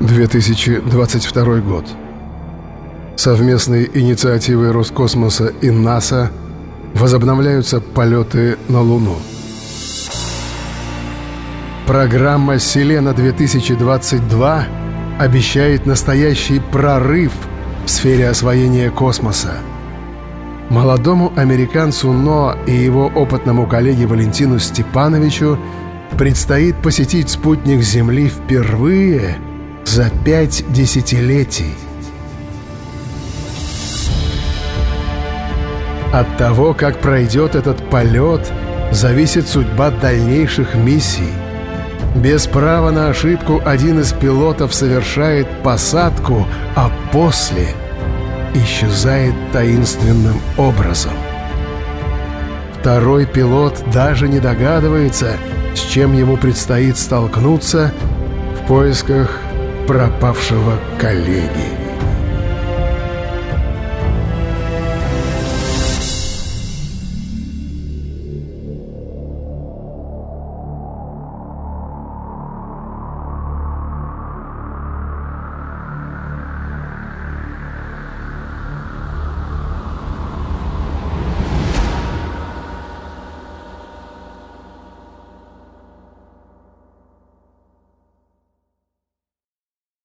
2022 год. Совместной инициативой Роскосмоса и НАСА возобновляются полеты на Луну. Программа «Селена-2022» обещает настоящий прорыв в сфере освоения космоса. Молодому американцу Но и его опытному коллеге Валентину Степановичу предстоит посетить спутник Земли впервые за пять десятилетий. От того, как пройдет этот полет, зависит судьба дальнейших миссий – без права на ошибку один из пилотов совершает посадку, а после исчезает таинственным образом. Второй пилот даже не догадывается, с чем ему предстоит столкнуться в поисках пропавшего коллеги.